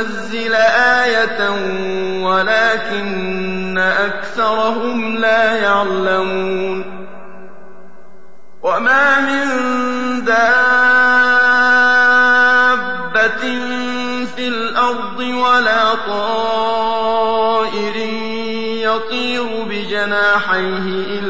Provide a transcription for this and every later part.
ينزل آية ولكن أكثرهم لا يعلمون وما من دابة في الأرض ولا طائر يطير بجناحيه إلا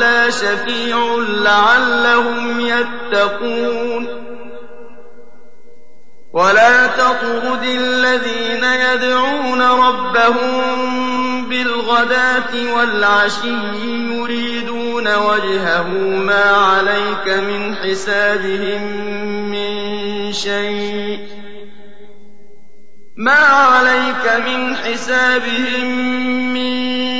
ولا شفيع لعلهم يتقون. ولا تطرد الذين يدعون ربهم بالغداة والعشي يريدون وجهه ما عليك من حسابهم من شيء. ما عليك من حسابهم من